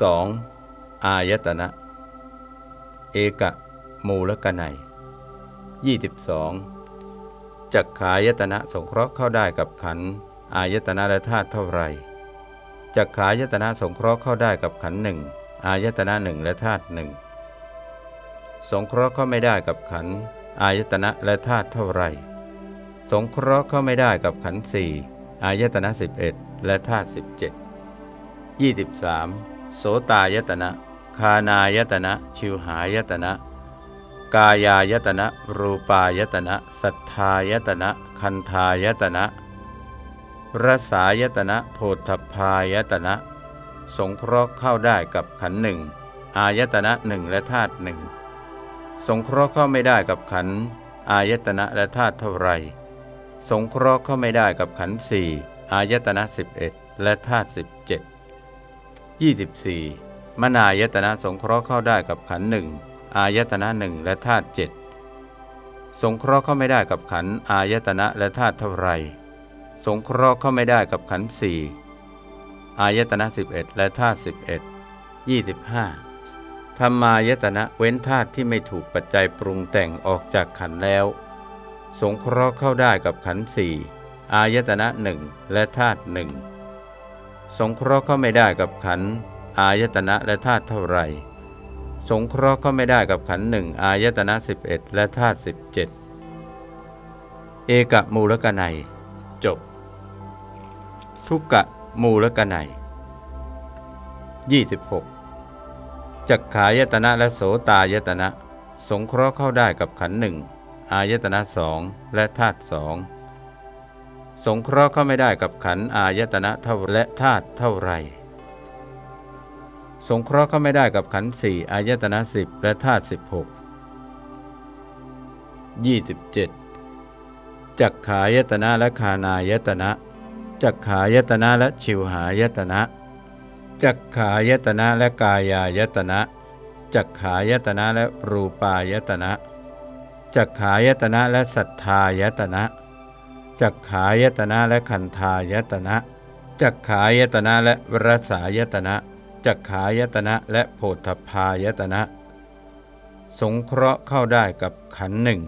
2. อายตนะ เอกะมูลกนัย 22. จักขายตนะสงเคราะห์เข้าได้กับขันอายตนะและธาตุเท่าไรจักขายตนะสงเคราะห์เข้าได้กับขันหนึ่งอายตนะหนึ่งและธาตุหนึ่งสงเคราะห์เข้าไม่ได้กับขันอายตนะและธาตุเท่าไรสงเคราะห์เข้าไม่ได้กับขันสี่อายตนะ11 และธาตุ17 23 โสตายตนะคานายตนะ ชิวหายตนะ กายายตนะ รูปายตนะ สัทธายตนะ คันธายตนะรสายตนะโพธพายตนะ สงเคราะห์เข้าได้กับขันหนึ่งอายตนะหนึ่งและธาตุหนึ่งสงเคราะห์เข้าไม่ได้กับขันอายตนะและธาตุเท่าไร สงเคราะห์เข้าไม่ได้กับขันสี่อายตนะ11 และธาตุ17 24 มนายตนะสงเคราะห์เข้าได้กับขันหนึ่งอายตนะหนึ่งและธาตุเจ็ดสงเคราะห์เข้าไม่ได้กับขันอายตนะและธาตุเท่าไร สงเคราะห์เข้าไม่ได้กับขันสี่อายตนะ11 และธาตุ11 25ธรรมายตนะเว้นธาตุที่ไม่ถูกปัจจัยปรุงแต่งออกจากขันแล้ว สงเคราะห์เข้าได้กับขันสี่อายตนะหนึ่งและธาตุหนึ่ง สงเคราะห์เข้าไม่ได้กับขันอายตนะและธาตุเท่าไรสงเคราะห์เข้าไม่ได้กับขันหนึ่งอายตนะ 11 และธาตุ17 เอกมูลกนัยจบ ทุกกะมูลกนัย26จักขายตนะและโสตายตนะ สงเคราะห์เข้าได้กับขันหนึ่งอายตนะสองและธาตุสอง สงเคราะห์เข้าไม่ได้กับขันอายตนะเท่าและธาตุเท่าไร สงเคราะห์เข้าไม่ได้กับขันสี่อายตนะสิบและธาตุสิบหกยี่สิบเจ็ดจักขายตนะและคานายตนะ จักขายตนะและชิวหายตนะ จักขายตนะและกายายตนะ จักขายตนะและรูปายตนะ จักขายตนะและสัทธายตนะ จักขายตนะและคันธายตนะจักขายตนะและวรสายตนะจักขายตนะและโพธพายตนะ สงเคราะห์เข้าได้กับขันหนึ่ง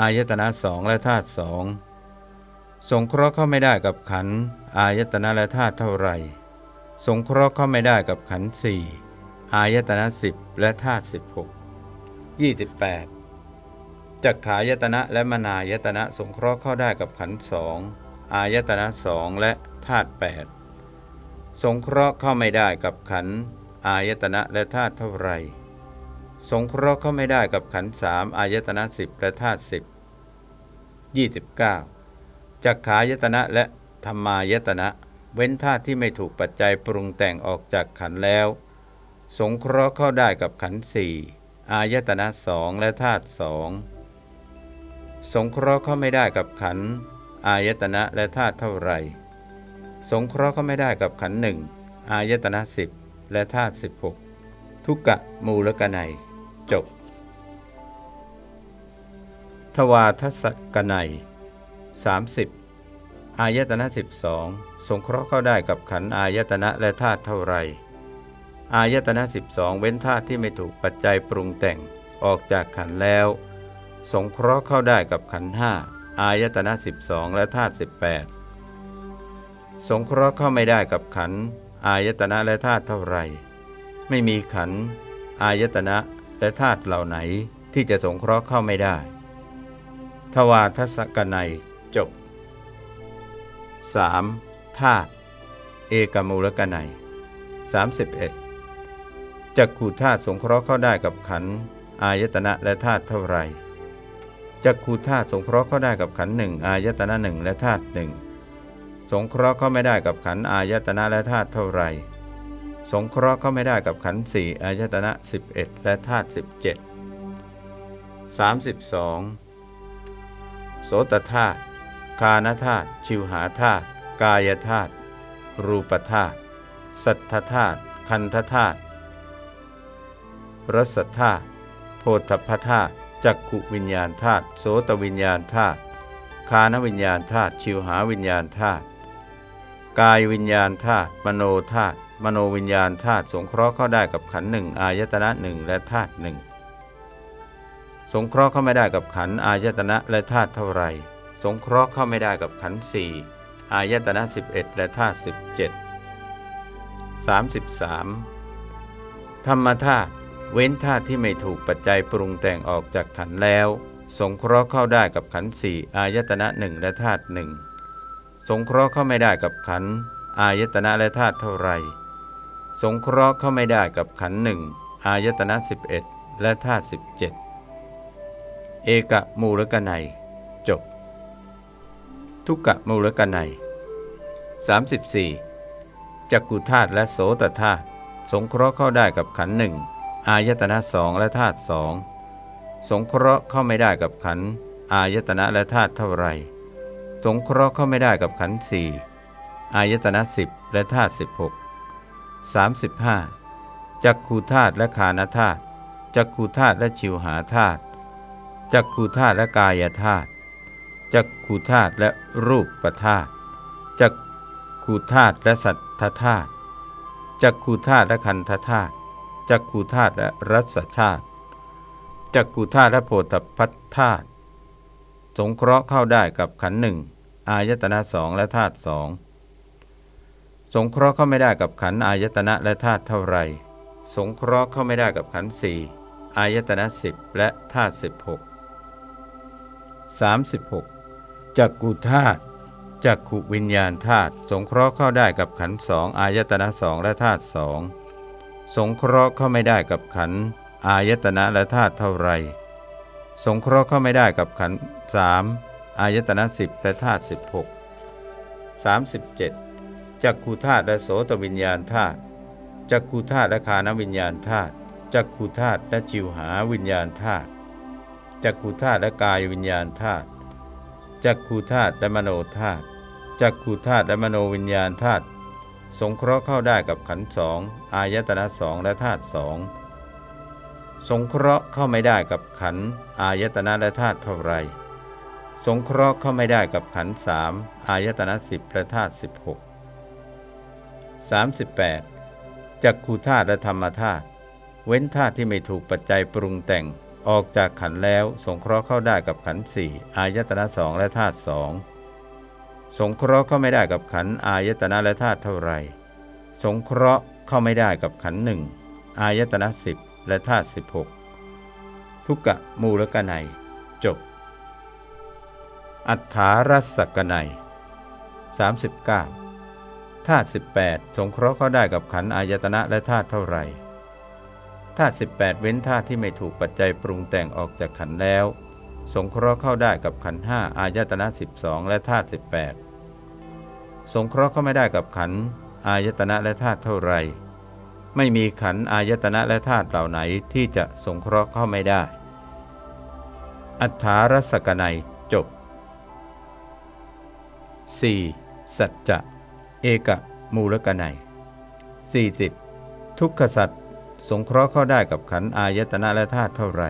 อายตนะสองและธาตุสองสงเคราะห์เข้าไม่ได้กับขันอายตนะและธาตุเท่าไรสงเคราะห์เข้าไม่ได้กับขันสี่อายตนะสิบและธาตุสิบหกยี่สิบแปด จักขายตนะและมนายตนะสงเคราะห์เข้าได้กับขันสองอายตนะสองและธาตุแปดสงเคราะห์เข้าไม่ได้กับขันอายตนะและธาตุเท่าไร สงเคราะห์เข้าไม่ได้กับขันสามอายตนะสิบและธาตุสิบยี่สิบเก้าจักขายตนะและธรรมายตนะ เว้นธาตุที่ไม่ถูกปัจจัยปรุงแต่งออกจากขันแล้ว สงเคราะห์เข้าได้กับขันสี่อายตนะสองและธาตุสอง สงเคราะห์เข้าไม่ได้กับขันอายตนะและธาตุเท่าไร สงเคราะห์ก็ไม่ได้กับขันหนึ่งอายตนะสิบและธาตุสิบหกทุกกะมูลกนัยจบ ทวาทศกนัย30 อายตนะ12 สงเคราะห์เข้าได้กับขันอายตนะและธาตุเท่าไร อายตนะ12 เว้นธาตุที่ไม่ถูกปัจจัยปรุงแต่งออกจากขันแล้ว สงเคราะห์เข้าได้กับขันห้าอายตนะ12 และธาตุ18 สงเคราะห์เข้าไม่ได้กับขันอายตนะและธาตุเท่าไรไม่มีขันอายตนะและธาตุเหล่าไหนที่จะสงเคราะห์เข้าไม่ได้ ทวาทศกนัยจบ 3. ธาตุเอกมูลกนัย31จักขูธาตุสงเคราะห์เข้าได้กับขันอายตนะและธาตุเท่าไร จักขูธาตุสงเคราะห์เขาได้กับขันหนึ่งอายตนะหนึ่งและธาตุหนึ่งสงเคราะห์เขาไม่ได้กับขันอายตนะและธาตุเท่าไรสงเคราะห์เขาไม่ได้กับขันสี่อายตนะ 11 และธาตุ17 32 โสตธาตุคานธาตุชิวหาธาตุกายธาตุรูปธาตุสัทธธาตุคันธธาตุรสธาตุโพธพธาตุ จักขุวิญญาณธาตุโสตวิญญาณธาตุคานวิญญาณธาตุชิวหาวิญญาณธาตุกายวิญญาณธาตุมโนธาตุมโนวิญญาณธาตุสงเคราะห์เข้าได้กับขันหนึ่งอายตนะหนึ่งและธาตุหนึ่งสงเคราะห์เข้าไม่ได้กับขันอายตนะและธาตุเท่าไรสงเคราะห์เข้าไม่ได้กับขันสี่อายตนะ 11 และธาตุ17 33 ธรรมธาตุ เว้นธาตุที่ไม่ถูกปัจจัยปรุงแต่งออกจากขันแล้ว สงเคราะห์เข้าได้กับขันสี่อายตนะหนึ่งและธาตุหนึ่งสงเคราะห์เข้าไม่ได้กับขันอายตนะและธาตุเท่าไรสงเคราะห์เข้าไม่ได้กับขันหนึ่งอายตนะ11 และธาตุ17 เอกมูลกนัยจบ ทุกกะมูลกนัย34จักกุธาตุและโสตธาตุสงเคราะห์เข้าได้กับขันหนึ่ง อายตนะสองและธาตุสองสงเคราะห์เข้าไม่ได้กับขันอายตนะและธาตุเท่าไรสงเคราะห์เข้าไม่ได้กับขันสี่อายตนะสิบและธาตุสิบหกสามสิบห้าจักขูธาตุและคานธาตุจักขูธาตุและชิวหาธาตุจักขูธาตุและกายธาตุจักขูธาตุและรูปประธาตุจักขูธาตุและสัทธธาตุจักขูธาตุและคันธธาตุ จักขูธาตุและรัศชาติจักขูธาตุและโพธพัทธาตุสงเคราะห์เข้าได้กับขันหนึ่งอายตนะสองและธาตุสองสงเคราะห์เข้าไม่ได้กับขันอายตนะและธาตุเท่าไร สงเคราะห์เข้าไม่ได้กับขันสี่อายตนะสิบและธาตุสิบหกสามสิบหกจักกุธาตุจักขุวิญญาณธาตุสงเคราะห์เข้าได้กับขันสองอายตนะสองและธาตุสอง สงเคราะห์เข้าไม่ได้กับขันอายตนะและธาตุเท่าไร สงเคราะห์เข้าไม่ได้กับขันสามอายตนะสิบและธาตุสิบหกสามสิบเจ็ดจักขูธาตุและโสตวิญญาณธาตุจักขูธาตุและคานวิญญาณธาตุจักขูธาตุและจิวหาวิญญาณธาตุจักขูธาตุและกายวิญญาณธาตุจักขูธาตุและมโนธาตุจักขูธาตุและมโนวิญญาณธาตุ สงเคราะห์เข้าได้กับขันสองอายตนะสองและธาตุสองสงเคราะห์เข้าไม่ได้กับขันอายตนะและธาตุเท่าไร สงเคราะห์เข้าไม่ได้กับขันสามอายตนะสิบและธาตุสิบหกสามสิบแปดจักขูธาตุและธรรมธาตุเว้นธาตุที่ไม่ถูกปัจจัยปรุงแต่งออกจากขันแล้ว สงเคราะห์เข้าได้กับขันสี่อายตนะสองและธาตุสอง สงเคราะห์เข้าไม่ได้กับขันอายตนะและธาตุเท่าไร สงเคราะห์เข้าไม่ได้กับขันหนึ่งอายตนะสิบและธาตุสิบหกทุกกะมูลกนัยจบ อัฏฐารัศกนัย39ธาตุ18 สงเคราะห์เข้าได้กับขันอายตนะและธาตุเท่าไรธาตุ18 เว้นธาตุที่ไม่ถูกปัจจัยปรุงแต่งออกจากขันแล้ว สงเคราะห์เข้าได้กับขันห้าอายตนะ 12 และธาตุ18 สงเคราะห์เข้าไม่ได้กับขันอายตนะและธาตุเท่าไร ไม่มีขันอายตนะและธาตุเหล่าไหนที่จะสงเคราะห์เข้าไม่ได้ อัฏฐารสกนัยจบ 4. สัจจะ เอกมูลกนัย 40. ทุกขสัตว์สงเคราะห์เข้าได้กับขันอายตนะและธาตุเท่าไร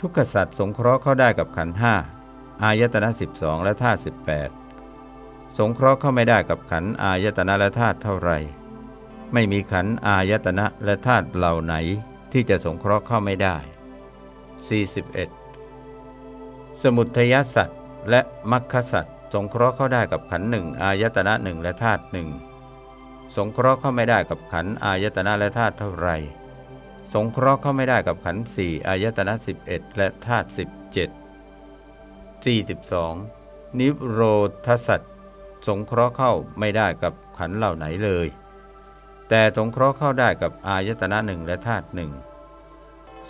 ทุกขสัตว์สงเคราะห์เข้าได้กับขันห้าอายตนะ 12 และธาตุ18 สงเคราะห์เข้าไม่ได้กับขันอายตนะและธาตุเท่าไรไม่มีขันอายตนะและธาตุเหล่าไหนที่จะสงเคราะห์เข้าไม่ได้ 41. สมุทัยสัตว์และมัคคสัตว์สงเคราะห์เข้าได้กับขันหนึ่งอายตนะหนึ่งและธาตุหนึ่งสงเคราะห์เข้าไม่ได้กับขันอายตนะและธาตุเท่าไรสงเคราะห์เข้าไม่ได้กับขันสี่อายตนะ11 และธาตุ17 42. นิโรธสัตว สงเคราะห์เข้าไม่ได้กับขันเหล่าไหนเลย แต่สงเคราะห์เข้าได้กับอายตนะหนึ่งและธาตุหนึ่ง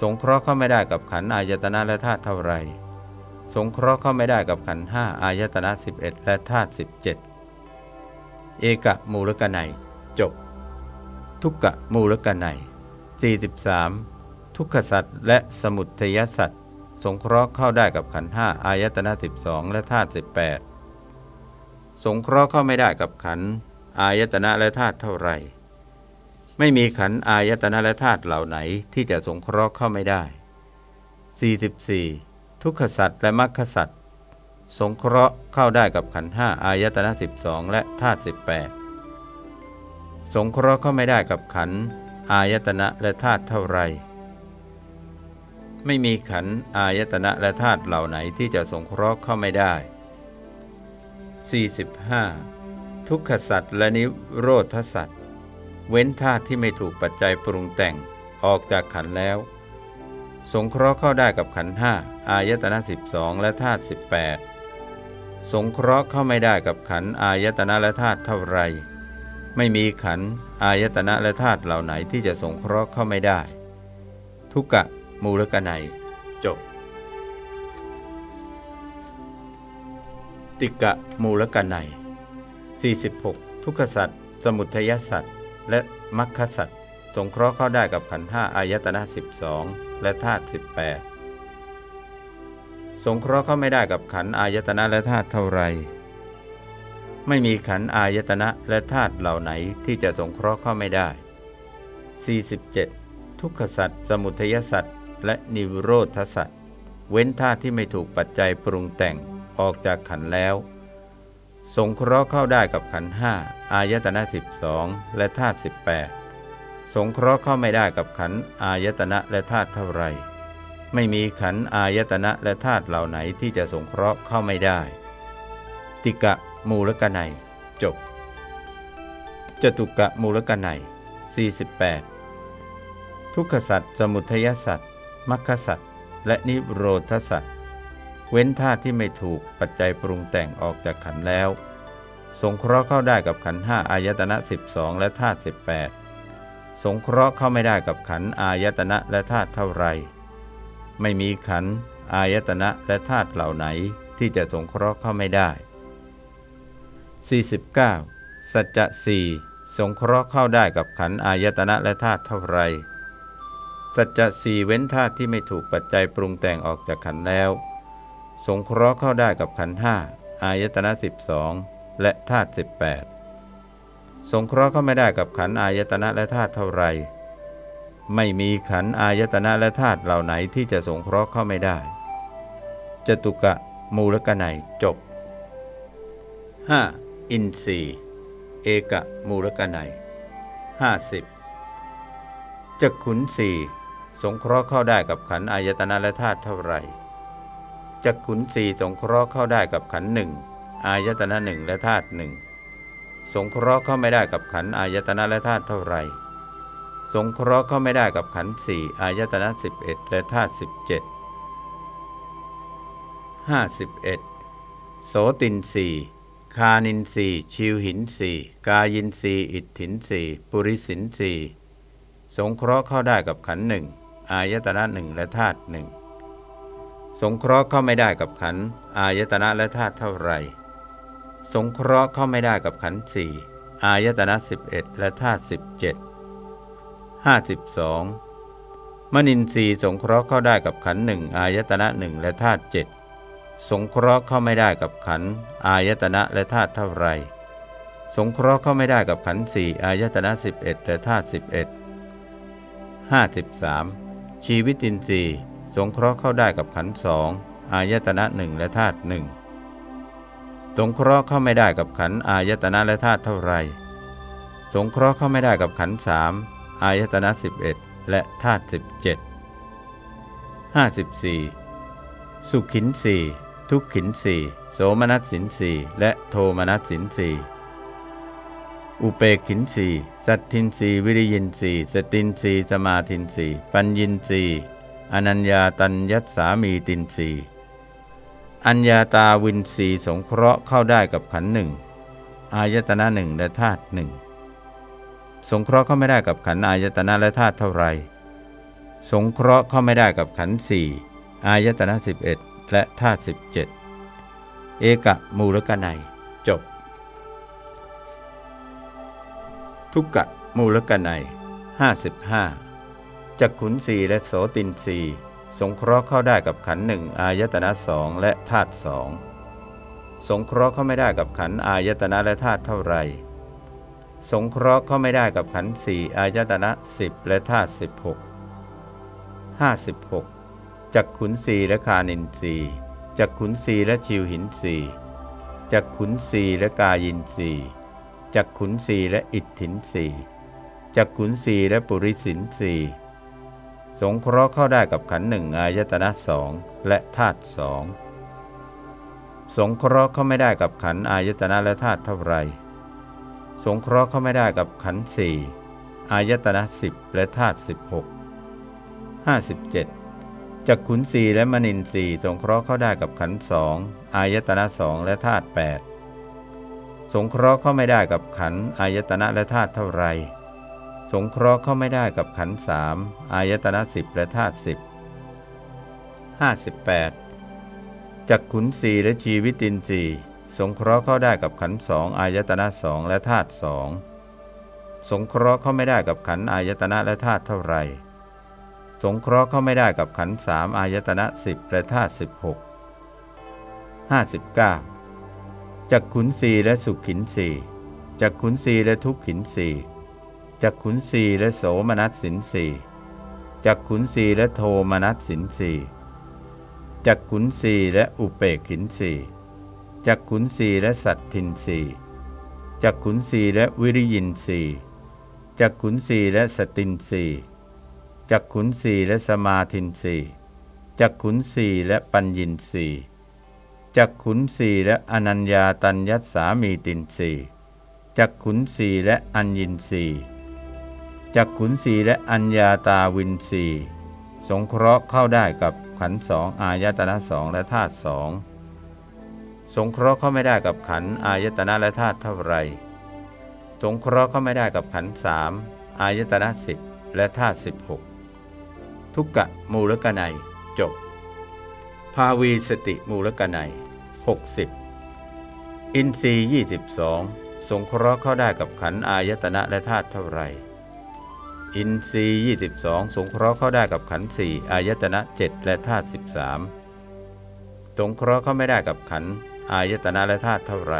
สงเคราะห์เข้าไม่ได้กับขันอายตนะและธาตุเท่าไรสงเคราะห์เข้าไม่ได้กับขันห้าอายตนะ11 และธาตุ17 เอกมูลกนัยจบ ทุกกะมูลกนัย43 ทุกขสัตว์และสมุทัยสัตว์สงเคราะห์เข้าได้กับขันห้าอายตนะ12 และธาตุ18 สงเคราะห์เข้าไม่ได้กับขันอายตนะและธาตุเท่าไรไม่มีขันอายตนะและธาตุเหล่าไหนที่จะสงเคราะห์เข้าไม่ได้ 44. ทุกขสัตว์และมรรคสัตว์สงเคราะห์เข้าได้กับขันห้าอายตนะ12 และธาตุ18 สงเคราะห์เข้าไม่ได้กับขันอายตนะและธาตุเท่าไร ไม่มีขันอายตนะและธาตุเหล่าไหนที่จะสงเคราะห์เข้าไม่ได้ 45. ทุกขสัตว์และนิโรธสัตว์เว้นธาตุที่ไม่ถูกปัจจัยปรุงแต่งออกจากขันแล้ว สงเคราะห์เข้าได้กับขันห้าอายตนะ12 และธาตุ18 สงเคราะห์เข้าไม่ได้กับขันอายตนะและธาตุเท่าไร ไม่มีขันอายตนะและธาตุเหล่าไหนที่จะสงเคราะห์เข้าไม่ได้ ทุกกะมูลกนัย ติกะมูลกนัย46 ทุกขสัตว์สมุทัยสัตว์และมัคคสัตว์สงเคราะห์เข้าได้กับขันธ์ห้าอายตนะ12 และธาตุ18 สงเคราะห์เข้าไม่ได้กับขันธ์อายตนะและธาตุเท่าไร ไม่มีขันธ์อายตนะและธาตุเหล่าไหนที่จะสงเคราะห์เข้าไม่ได้ 47. ทุกขสัตว์สมุทัยสัตว์และนิโรธสัตว์เว้นธาตุที่ไม่ถูกปัจจัยปรุงแต่ง ออกจากขันแล้ว สงเคราะห์เข้าได้กับขันห้าอายตนะ12 และธาตุ18 สงเคราะห์เข้าไม่ได้กับขันอายตนะและธาตุเท่าไร ไม่มีขันอายตนะและธาตุเหล่าไหนที่จะสงเคราะห์เข้าไม่ได้ ติกะมูลกนัยจบจตุกะมูลกนัย48 ทุกขสัตว์สมุทัยสัตว์มัคคสัตว์และนิโรธสัตว์ เว้นธาตุที่ไม่ถูกปัจจัยปรุงแต่งออกจากขันแล้ว สงเคราะห์เข้าได้กับขันห้าอายตนะ 12 และธาตุ18 สงเคราะห์เข้าไม่ได้กับขันอายตนะและธาตุเท่าไร ไม่มีขันอายตนะและธาตุเหล่าไหนที่จะสงเคราะห์เข้าไม่ได้ 49. สัจจะสี่สงเคราะห์เข้าได้กับขันอายตนะและธาตุเท่าไร สัจจะสี่เว้นธาตุที่ไม่ถูกปัจจัยปรุงแต่งออกจากขันแล้ว สงเคราะห์เข้าได้กับขันห้าอายตนะสิบองและธาตุสิบแปดสงเคราะห์เข้าไม่ได้กับขันอายตนะและธาตุเท่าไร ไม่มีขันอายตนะและธาตุเหล่าไหนที่จะสงเคราะห์เข้าไม่ได้จตุกะมูลกนัยจบ 5. อินทรีเอกะมูลกนัย50จักขุนสี่สงเคราะห์เข้าได้กับขันอายตนะและธาตุเท่าไร จักขุนสี่สงเคราะห์เข้าได้กับขันหนึ่งอายตนะหนึ่งและธาตุหนึ่งสงเคราะห์เข้าไม่ได้กับขันอายตนะและธาตุเท่าไรสงเคราะห์เข้าไม่ได้กับขันสี่อายตนะสิบเอ็ดและธาตุสิบเจ็ดห้าสิบเอ็ดโสตินสีคานินสีชิวหินสีกายินสีอิทถินสีปุริสินสีสงเคราะห์เข้าได้กับขันหนึ่งอายตนะหนึ่งและธาตุหนึ่ง สงเคราะห์เข้าไม่ได้กับขันอายตนะและธาตุเท่าไรสงเคราะห์เข้าไม่ได้กับขันสี่อายตนะสิบเอ็ดและธาตุสิบเจ็ดห้าสิบสองมนินทรีย์สงเคราะห์เข้าได้กับขันหนึ่งอายตนะหนึ่งและธาตุเจ็ดสงเคราะห์เข้าไม่ได้กับขันอายตนะและธาตุเท่าไร สงเคราะห์เข้าไม่ได้กับขันสี่อายตนะสิบเอ็ดและธาตุสิบเอ็ดห้าสิบสามชีวิตินทรีย์ สงเคราะห์เข้าได้กับขันสองอายตนะหนึ่งและธาตุหนึ่งสงเคราะห์เข้าไม่ได้กับขันอายตนะและธาตุเท่าไร สงเคราะห์เข้าไม่ได้กับขันสามอายตนะสิบเอ็ดและธาตุสิบเจ็ดห้าสิบสี่สุขินสี่ทุกขินสี่โสมนัสสินสี่และโทมนัสสินสี่อุเปกินสีสัตทินสีวิริยินสีสตินสีสมาทินสีปัญญินสี อนัญญาตัญยัตสามีตินสีอัญญาตาวินสีสงเคราะห์เข้าได้กับขันหนึ่งอายตนะหนึ่งและธาตุหนึ่งสงเคราะห์เข้าไม่ได้กับขันอายตนะและธาตุเท่าไร สงเคราะห์เข้าไม่ได้กับขันสี่อายตนะสิบเอ็ดและธาตุสิบเจ็ดเอกะมูลกนัยจบ ทุกกะมูลกนัยห้าสิบห้า จักขุนสีและโสตินสีสงเคราะห์เข้าได้กับขันหนึ่งอายตนะสองและธาตุสองสงเคราะห์เข้าไม่ได้กับขันอายตนะและธาตุเท่าไรสงเคราะห์เข้าไม่ได้กับขันสี่อายตนะสิบและธาตุสิบหกห้าสิบหกจักขุนสีและคานินสีจักขุนสีและชิวหินสีจักขุนสีและกายินสีจักขุนสีและอิทธินสีจักขุนสีและปุริสินสี สงเคราะห์เข้าได้กับขันหนึ่งอายตนะสองและธาตุสองสงเคราะห์เข้าไม่ได้กับขันอายตนะและธาตุเท่าไร สงเคราะห์เข้าไม่ได้กับขันสี่อายตนะสิบและธาตุสิบหกห้าสิบเจ็ดจักขุนสีและมนินสีสงเคราะห์เข้าได้กับขันสองอายตนะสองและธาตุแปดสงเคราะห์เข้าไม่ได้กับขันอายตนะและธาตุเท่าไร สงเคราะห์เข้าไม่ได้กับขันสามอายตนะสิบและธาตุสิบห้าสิบแปดจักขุนสีและชีวิตินทรีย์สงเคราะห์เข้าได้กับขันสองอายตนะสองและธาตุสองสงเคราะห์เข้าไม่ได้กับขันอายตนะและธาตุเท่าไรสงเคราะห์เข้าไม่ได้กับขันสามอายตนะสิบและธาตุสิบหกห้าสิบเก้าจักขุนสีและสุขขินสีจักขุนสีและทุกขินสี จักขุนสีและโสมนัสสินสีจักขุนสีและโทมนัสสินสีจักขุนสีและอุเปกขินสีจักขุนสีและสัตทินสีจักขุนสีและวิริยินสีจักขุนสีและสตินสีจักขุนสีและสมาธินสีจักขุนสีและปัญญินสีจักขุนสีและอนัญญาตัญญัสสามีตินสีจักขุนสีและอัญญินสี จักขุนสีและอัญญาตาวินสีสงเคราะห์เข้าได้กับขันสองอายตนะสองและธาตุสองสงเคราะห์เข้าไม่ได้กับขันอายตนะและธาตุเท่าไร สงเคราะห์เข้าไม่ได้กับขันสามอายตนะสิบและธาตุสิบหกทุกกะมูลกนัยจบ ภาวีสติมูลกนัย60อินทรีย์22 สงเคราะห์เข้าได้กับขันอายตนะและธาตุเท่าไร อินทรีย์ 22 สงเคราะห์เข้าได้กับขันสี่อายตนะ 7 และธาตุ13 สงเคราะห์เข้าไม่ได้กับขันอายตนะและธาตุเท่าไร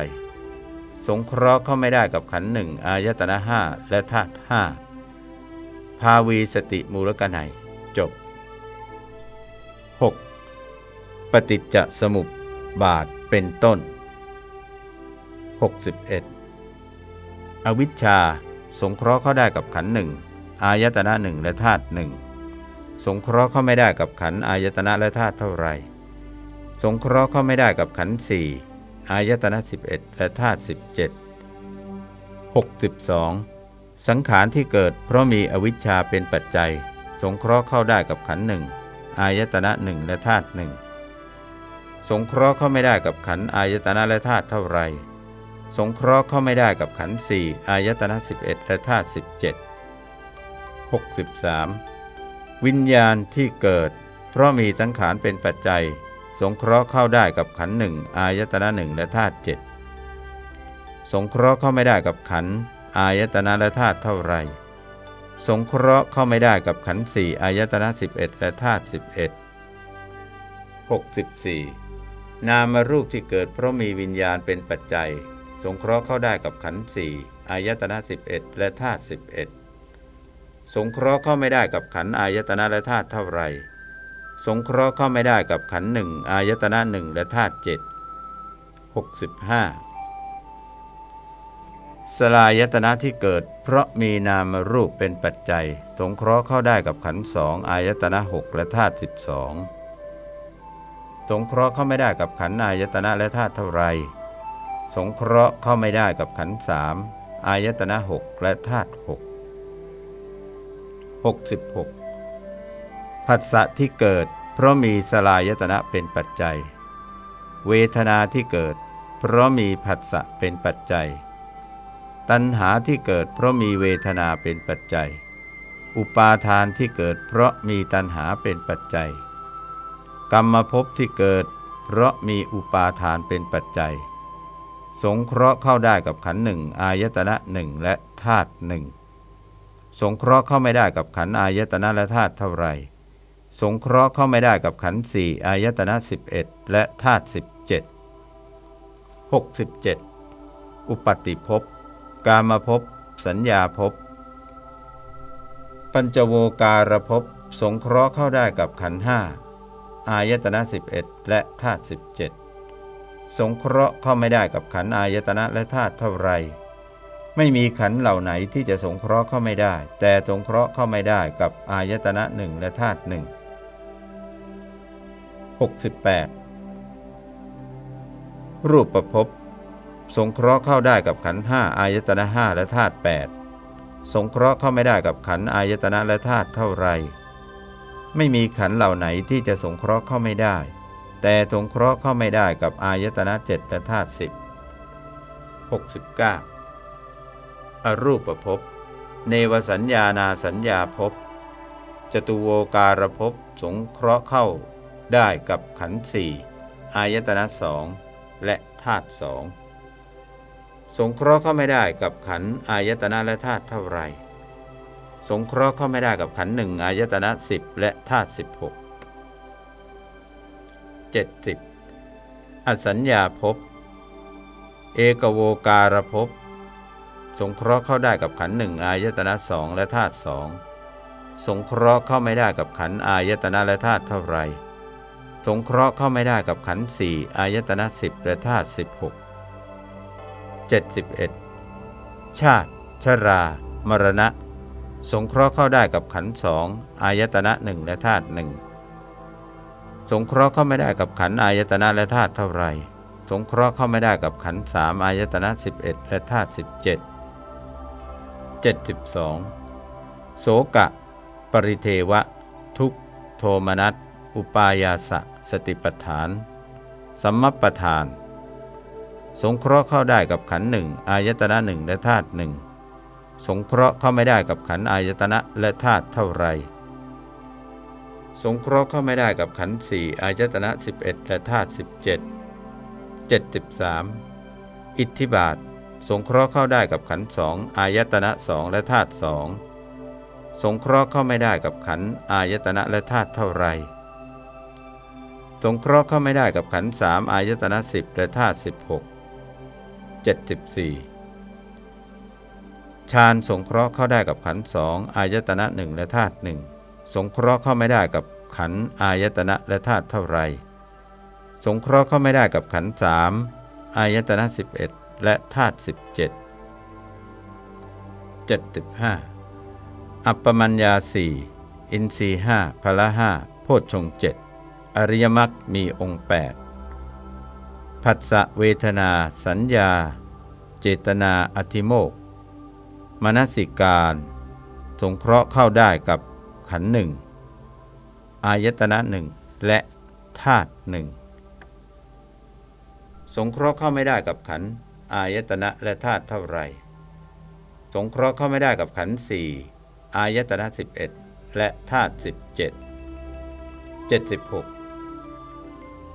สงเคราะห์เข้าไม่ได้กับขันหนึ่งอายตนะห้าและธาตุห้าภาวีสติมูลกนัยจบ 6. ปฏิจจสมุปบาทเป็นต้น 61. อวิชชา สงเคราะห์เข้าได้กับขันหนึ่ง อายตนะหนึ่งและธาตุหนึ่งสงเคราะห์เข้าไม่ได้กับขันอายตนะและธาตุเท่าไรสงเคราะห์เข้าไม่ได้กับขันสี่อายตนะ 11 และธาตุ17 62 สังขารที่เกิดเพราะมีอวิชชาเป็นปัจจัย สงเคราะห์เข้าได้กับขันหนึ่งอายตนะหนึ่งและธาตุหนึ่งสงเคราะห์เข้าไม่ได้กับขันอายตนะและธาตุเท่าไร สงเคราะห์เข้าไม่ได้กับขันสี่อายตนะ 11 และธาตุ17 63 วิญญาณที่เกิด เพราะมีสังขารเป็นปัจจัย สงเคราะห์เข้าได้กับขันหนึ่งอายตนะหนึ่งและธาตุเจ็ดสงเคราะห์เข้าไม่ได้กับขันอายตนะและธาตุเท่าไร สงเคราะห์เข้าไม่ได้กับขันสี่อายตนะ11 และธาตุ11 64นามรูปที่เกิดเพราะมีวิญญาณเป็นปัจจัย สงเคราะห์เข้าได้กับขันสี่อายตนะ11 และธาตุ11 สงเคราะห์เข้าไม่ได้กับขันอายตนะและธาตุเท่าไรสงเคราะห์เข้าไม่ได้กับขันหนึ่งอายตนะหนึ่งและธาตุเจ็ดหกสิบห้าสลายตนะที่เกิด เพราะมีนามรูปเป็นปัจจัย สงเคราะห์เข้าได้กับขันสองอายตนะหกและธาตุสิบสองสงเคราะห์เข้าไม่ได้กับขันอายตนะและธาตุเท่าไรสงเคราะห์เข้าไม่ได้กับขันสามอายตนะหกและธาตุหก 66ผัสสะที่เกิด เพราะมีสลายตนะเป็นปัจจัย เวทนาที่เกิด เพราะมีผัสสะเป็นปัจจัย ตัณหาที่เกิด เพราะมีเวทนาเป็นปัจจัย อุปาทานที่เกิด เพราะมีตัณหาเป็นปัจจัย กรรมภพที่เกิด เพราะมีอุปาทานเป็นปัจจัย สงเคราะห์เข้าได้กับขันหนึ่งอายตนะหนึ่งและธาตุหนึ่ง สงเคราะห์เข้าไม่ได้กับขันอายตนะและธาตุเท่าไรสงเคราะห์เข้าไม่ได้กับขันสี่อายตนะ11 และธาตุ17 67 อุปติภพกามภพสัญญาภพปัญจโวการภพสงเคราะห์เข้าได้กับขันห้าอายตนะ11 และธาตุ17 สงเคราะห์เข้าไม่ได้กับขันอายตนะและธาตุเท่าไร ไม่มีขันเหล่าไหนที่จะสงเคราะห์เข้าไม่ได้ แต่สงเคราะห์เข้าไม่ได้กับอายตนะหนึ่งและธาตุหนึ่ง68 รูปประพบสงเคราะห์เข้าได้กับขันห้าอายตนะห้าและธาตุแปดสงเคราะห์เข้าไม่ได้กับขันอายตนะและธาตุเท่าไร ไม่มีขันเหล่าไหนที่จะสงเคราะห์เข้าไม่ได้ แต่สงเคราะห์เข้าไม่ได้กับอายตนะเจ็ดและธาตุสิบหกสิบเก้า อรูปประพเนวสัญญานาสัญญาภพ จตุโวการภพสงเคราะห์เข้าได้กับขันสี่อายตนะสองและธาตุสองสงเคราะห์เข้าไม่ได้กับขันธ์อายตนะและธาตุเท่าไร สงเคราะห์เข้าไม่ได้กับขันธ์หนึ่งอายตนะสิบและธาตุสิบหกเจ็ดสิบอสัญญาภพ เอกโวการภพ สงเคราะห์เข้าได้กับขันหนึ่งอายตนะสองและธาตุสองสงเคราะห์เข้าไม่ได้กับขันอายตนะและธาตุเท่าไรสงเคราะห์เข้าไม่ได้กับขันสี่อายตนะสิบและธาตุสิบหก71ชาติ ชรา มรณะ สงเคราะห์เข้าได้กับขันสองอายตนะหนึ่งและธาตุหนึ่งสงเคราะห์เข้าไม่ได้กับขันอายตนะและธาตุเท่าไรสงเคราะห์เข้าไม่ได้กับขันสามอายตนะ11และธาตุ17 72 โสกะ ปริเทวะ ทุกโทมนัสอุปายาสะ สติปฐาน สัมมปทาน สงเคราะห์เข้าได้กับขันหนึ่งอายตนะหนึ่งและธาตุหนึ่งสงเคราะห์เข้าไม่ได้กับขันอายตนะและธาตุเท่าไร สงเคราะห์เข้าไม่ได้กับขันสี่อายตนะ 11 และธาตุ17 73 อิทธิบาท สงเคราะห์เข้าได้กับขันสองอายตนะสองและธาตุสองสงเคราะห์เข้าไม่ได้กับขันอายตนะและธาตุเท่าไร สงเคราะห์เข้าไม่ได้กับขันสามอายตนะสิบและธาตุสิบหก74ฌานสงเคราะห์เข้าได้กับขันสองอายตนะหนึ่งและธาตุหนึ่งสงเคราะห์เข้าไม่ได้กับขันอายตนะและธาตุเท่าไร สงเคราะห์เข้าไม่ได้กับขันสามอายตนะ11 และธาตุ17 75อัปปมัญญาสี่อินทรีห้าพละห้าโพชฌงเจ็ดอริยมรรคมีองค์8ผัสสะเวทนา สัญญา เจตนาอธิโมกมนสิการ สงเคราะห์เข้าได้กับขันหนึ่งอายตนะหนึ่งและธาตุหนึ่งสงเคราะห์เข้าไม่ได้กับขัน อายตนะและธาตุเท่าไรสงเคราะห์เข้าไม่ได้กับขันสี่อายตนะสิบเอ็ดและธาตุสิบเจ็ดเจ็ดสิบหก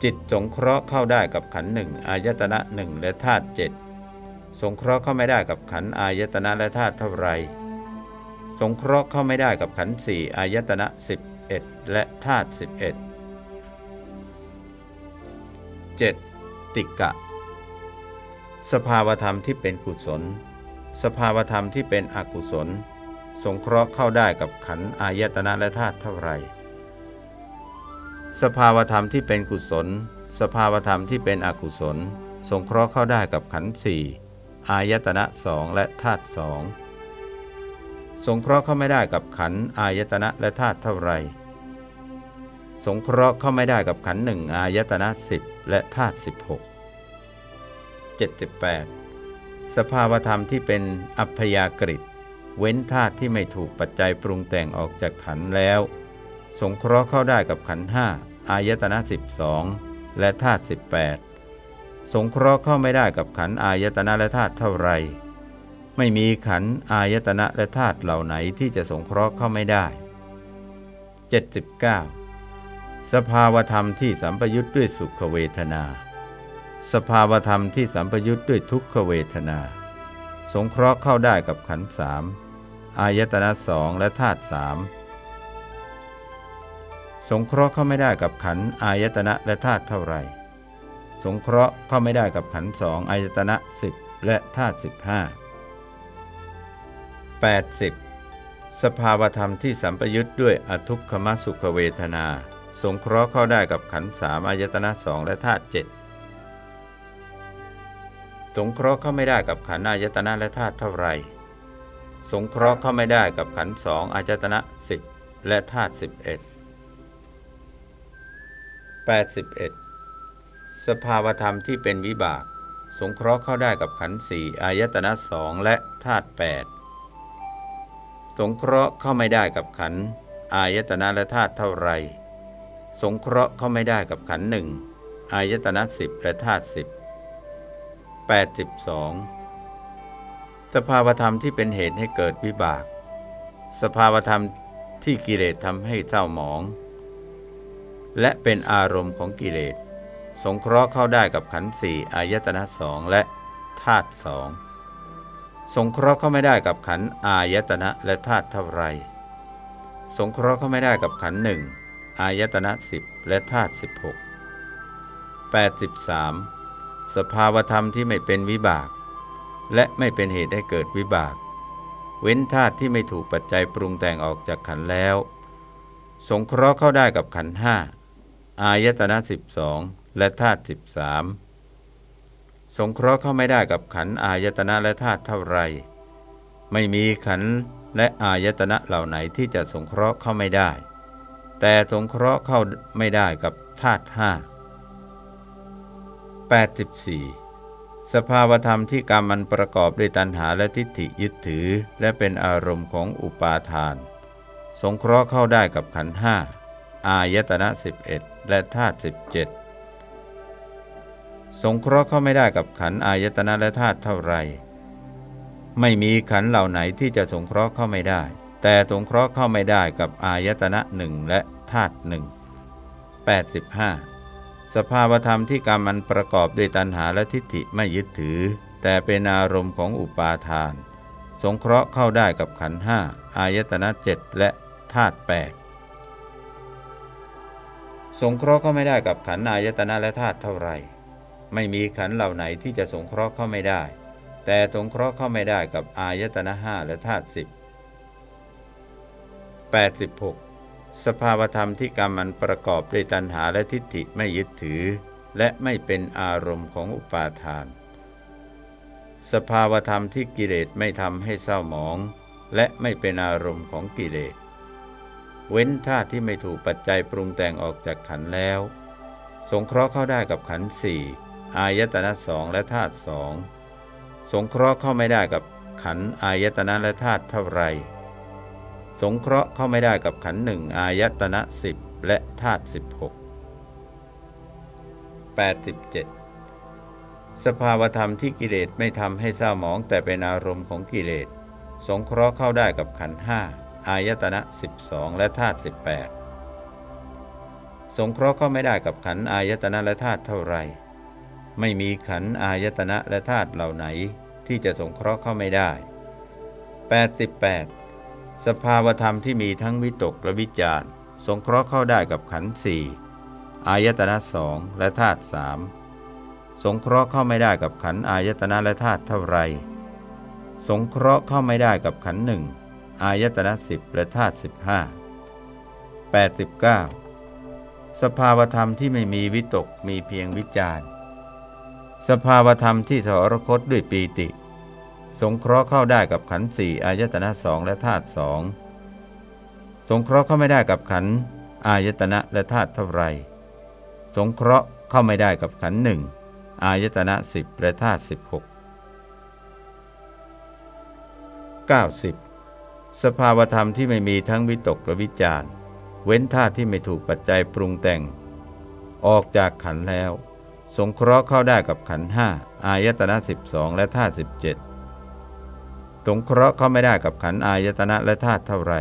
จิตสงเคราะห์เข้าได้กับขันหนึ่งอายตนะหนึ่งและธาตุเจ็ดสงเคราะห์เข้าไม่ได้กับขันอายตนะและธาตุเท่าไรสงเคราะห์เข้าไม่ได้กับขันสี่อายตนะสิบเอ็ดและธาตุสิบเอ็ดเจ็ดติกะ สภาวธรรมที่เป็นกุศล สภาวธรรมที่เป็นอกุศล สงเคราะห์เข้าได้กับขันอายตนะและธาตุเท่าไร สภาวธรรมที่เป็นกุศล สภาวธรรมที่เป็นอกุศล สงเคราะห์เข้าได้กับขันธ์สี่อายตนะสองและธาตุสองสงเคราะห์เข้าไม่ได้กับขันธ์อายตนะและธาตุเท่าไร สงเคราะห์เข้าไม่ได้กับขันธ์หนึ่งอายตนะสิบและธาตุสิบหก เจ็ดสิบแปดสภาวธรรมที่เป็นอัพยากฤิเว้นธาตุที่ไม่ถูกปัจจัยปรุงแต่งออกจากขันแล้ว สงเคราะห์เข้าได้กับขันห้าอายตนะสิบองและธาตุสิบแปดสงเคราะห์เข้าไม่ได้กับขันอายตนะและธาตุเท่าไร ไม่มีขันอายตนะและธาตุเหล่าไหนที่จะสงเคราะห์เข้าไม่ได้ 79. สภาวธรรมที่สัมปยุทธ์ด้วยสุขเวทนา สภาวธรรมที่สัมปยุทธ์ด้วยทุกขเวทนา สงเคราะห์เข้าได้กับขันสามอายตนะสองและธาตุสามสงเคราะห์เข้าไม่ได้กับขันอายตนะและธาตุเท่าไรสงเคราะห์เข้าไม่ได้กับขันสองอายตนะสิบและธาตุสิบห้าแปดสิบสภาวธรรมที่สัมปยุทธ์ด้วยอทุกขมสุขเวทนา สงเคราะห์เข้าได้กับขันสามอายตนะสองและธาตุเจ็ด สงเคราะห์เข้าไม่ได้กับขันอายตนะและธาตุเท่าไรสงเคราะห์เข้าไม่ได้กับขันสองอายตนะสิบและธาตุสิบเอ็ดแปดสิบเอ็ดสภาวธรรมที่เป็นวิบาก สงเคราะห์เข้าได้กับขันสี่อายตนะสองและธาตุแปดสงเคราะห์เข้าไม่ได้กับขันอายตนะและธาตุเท่าไรสงเคราะห์เข้าไม่ได้กับขันหนึ่งอายตนะสิบและธาตุสิบ แปดสิบสองสภาวธรรมที่เป็นเหตุให้เกิดวิบาก สภาวธรรมที่กิเลสทำให้เศร้าหมอง และเป็นอารมณ์ของกิเลส สงเคราะห์เข้าได้กับขันธ์สี่อายตนะสองและธาตุสองสงเคราะห์เข้าไม่ได้กับขันธ์อายตนะและธาตุเท่าไร สงเคราะห์เข้าไม่ได้กับขันธ์หนึ่งอายตนะสิบและธาตุสิบหกแปดสิบสาม สภาวธรรมที่ไม่เป็นวิบาก และไม่เป็นเหตุให้เกิดวิบาก เว้นธาตุที่ไม่ถูกปัจจัยปรุงแต่งออกจากขันแล้ว สงเคราะห์เข้าได้กับขันห้าอายตนะสิบสองและธาตุสิบสามสงเคราะห์เข้าไม่ได้กับขันอายตนะและธาตุเท่าไร ไม่มีขันและอายตนะเหล่าไหนที่จะสงเคราะห์เข้าไม่ได้ แต่สงเคราะห์เข้าไม่ได้กับธาตุห้า 84 สภาวธรรมที่กรรมมันประกอบด้วยตัณหาและทิฏฐิยึดถือ และเป็นอารมณ์ของอุปาทาน สงเคราะห์เข้าได้กับขันห้าอายตนะ 11 และธาตุ17 สงเคราะห์เข้าไม่ได้กับขันอายตนะและธาตุเท่าไร ไม่มีขันเหล่าไหนที่จะสงเคราะห์เข้าไม่ได้ แต่สงเคราะห์เข้าไม่ได้กับอายตนะหนึ่งและธาตุหนึ่ง85 สภาวธรรมที่กรรมมันประกอบด้วยตัณหาและทิฏฐิไม่ยึดถือ แต่เป็นอารมณ์ของอุปาทาน สงเคราะห์เข้าได้กับขันห้าอายตนะเจ็ดและธาตุแปดสงเคราะห์เข้าไม่ได้กับขันอายตนะและธาตุเท่าไรไม่มีขันเหล่าไหนที่จะสงเคราะห์เข้าไม่ได้ แต่สงเคราะห์เข้าไม่ได้กับอายตนะห้าและธาตุสิบแปดสิบหก สภาวธรรมที่กรรมมันประกอบด้วยตัณหาและทิฏฐิไม่ยึดถือ และไม่เป็นอารมณ์ของอุปาทาน สภาวธรรมที่กิเลสไม่ทำให้เศร้าหมอง และไม่เป็นอารมณ์ของกิเลส เว้นธาตุที่ไม่ถูกปัจจัยปรุงแต่งออกจากขันแล้ว สงเคราะห์เข้าได้กับขันสี่อายตนะสองและธาตุสองสงเคราะห์เข้าไม่ได้กับขันอายตนะและธาตุเท่าไร สงเคราะห์เข้าไม่ได้กับขันหนึ่งอายตนะสิบและธาตุสิบหกแปดสิบเจ็ดสภาวธรรมที่กิเลสไม่ทำให้เศร้าหมองแต่เป็นอารมณ์ของกิเลส สงเคราะห์เข้าได้กับขันห้าอายตนะสิบสองและธาตุสิบแปดสงเคราะห์เข้าไม่ได้กับขันอายตนะและธาตุเท่าไร ไม่มีขันอายตนะและธาตุเหล่าไหน ที่จะสงเคราะห์เข้าไม่ได้ 88 สภาวธรรมที่มีทั้งวิตกและวิจารสงเคราะห์เข้าได้กับขันธ์สี่อายตนะสองและธาตุสามสงเคราะห์เข้าไม่ได้กับขันธ์อายตนะและธาตุเท่าไร สงเคราะห์เข้าไม่ได้กับขันธ์หนึ่งอายตนะสิบและธาตุสิบห้าแปดสิบเก้าสภาวธรรมที่ไม่มีวิตกมีเพียงวิจารสภาวธรรมที่สรคตด้วยปีติ สงเคราะห์เข้าได้กับขันสี่อายตนะสองและธาตุสองสงเคราะห์เข้าไม่ได้กับขันอายตนะและธาตุเท่าไร สงเคราะห์เข้าไม่ได้กับขันหนึ่งอายตนะสิบและธาตุสิบหกเก้าสิบสภาวธรรมที่ไม่มีทั้งวิตกและวิจารเว้นธาตุที่ไม่ถูกปัจจัยปรุงแต่ง ออกจากขันแล้ว สงเคราะห์เข้าได้กับขันห้าอายตนะสิบสองและธาตุสิบเจ็ด สงเคราะห์เข้าไม่ได้กับขันอายตนะและธาตุเท่าไร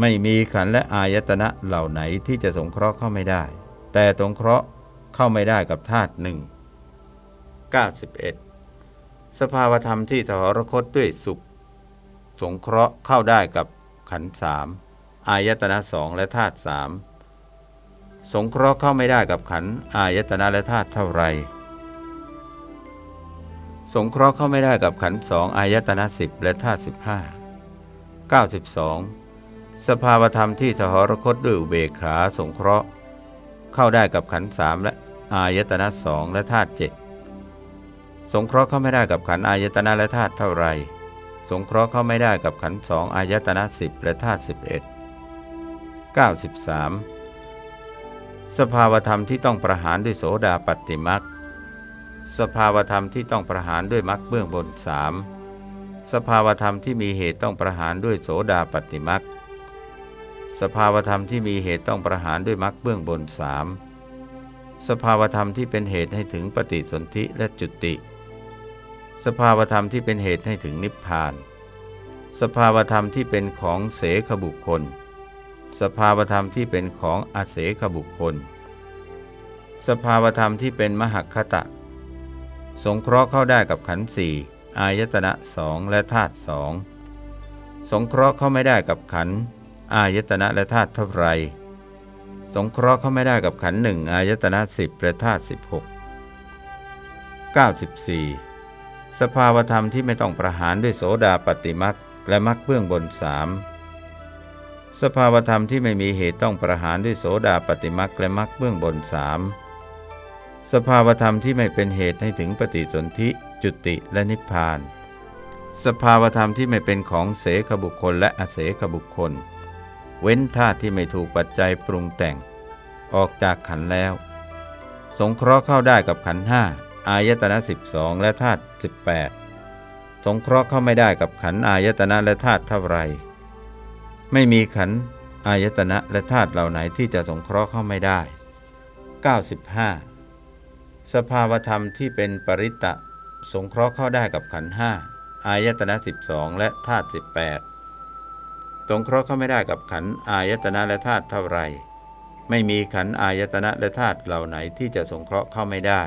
ไม่มีขันและอายตนะเหล่าไหนที่จะสงเคราะห์เข้าไม่ได้ แต่สงเคราะห์เข้าไม่ได้กับธาตุหนึ่ง91 สภาวธรรมที่สหรคตด้วยสุข สงเคราะห์เข้าได้กับขันสามอายตนะสองและธาตุสามสงเคราะห์เข้าไม่ได้กับขันอายตนะและธาตุเท่าไร สงเคราะห์เข้าไม่ได้กับขันสองอายตนะสิบและธาตุสิบห้าเก้าสิบสองสภาวธรรมที่สหรคตด้วยอุเบกขาสงเคราะห์ เข้าได้กับขันสามและอายตนะสองและธาตุเจ็ดสงเคราะห์เข้าไม่ได้กับขันอายตนะและธาตุเท่าไร สงเคราะห์เข้าไม่ได้กับขันสองอายตนะสิบและธาตุสิบเอ็ดเก้าสิบสามสภาวธรรมที่ต้องประหารด้วยโสดาปฏิมัก สภาวธรรมที่ต้องประหารด้วยมักเบื้องบนสามสภาวธรรมที่มีเหตุต้องประหารด้วยโสดาปฏิมักสภาวธรรมที่มีเหตุต้องประหารด้วยมักเบื้องบนสามสภาวธรรมที่เป็นเหตุให้ถึงปฏิสนธิและจุติ สภาวธรรมที่เป็นเหตุให้ถึงนิพพาน สภาวธรรมที่เป็นของเสขบุคคล สภาวธรรมที่เป็นของอาเสขบุคคล สภาวธรรมที่เป็นมหคตะ สงเคราะห์เข้าได้กับขันธ์สี่อายตนะสองและธาตุสองสงเคราะห์เข้าไม่ได้กับขันธ์อายตนะและธาตุเท่าไรสงเคราะห์เข้าไม่ได้กับขันหนึ่งอายตนะสิบและธาตุสิบหกเก้าสิบสี่สภาวธรรมที่ไม่ต้องประหารด้วยโสดาปฏิมักและมักเบื้องบนสามสภาวธรรมที่ไม่มีเหตุต้องประหารด้วยโสดาปฏิมักและมักเบื้องบนสาม สภาวธรรมที่ไม่เป็นเหตุให้ถึงปฏิสนธิจุติและนิพพาน สภาวธรรมที่ไม่เป็นของเสขบุคคลและอเสขบุคคล เว้นธาตุที่ไม่ถูกปัจจัยปรุงแต่ง ออกจากขันแล้ว สงเคราะห์เข้าได้กับขันห้าอายตนะ12 และธาตุ18 สงเคราะห์เข้าไม่ได้กับขันอายตนะและธาตุเท่าไร ไม่มีขันอายตนะและธาตุเหล่าไหนที่จะสงเคราะห์เข้าไม่ได้ 95 สภาวธรรมที่เป็นปริตะ สงเคราะห์เข้าได้กับขันห้าอายตนะ 12 และธาตุ18 สงเคราะห์เข้าไม่ได้กับขันอายตนะและธาตุเท่าไร ไม่มีขันอายตนะและธาตุเหล่าไหนที่จะสงเคราะห์เข้าไม่ได้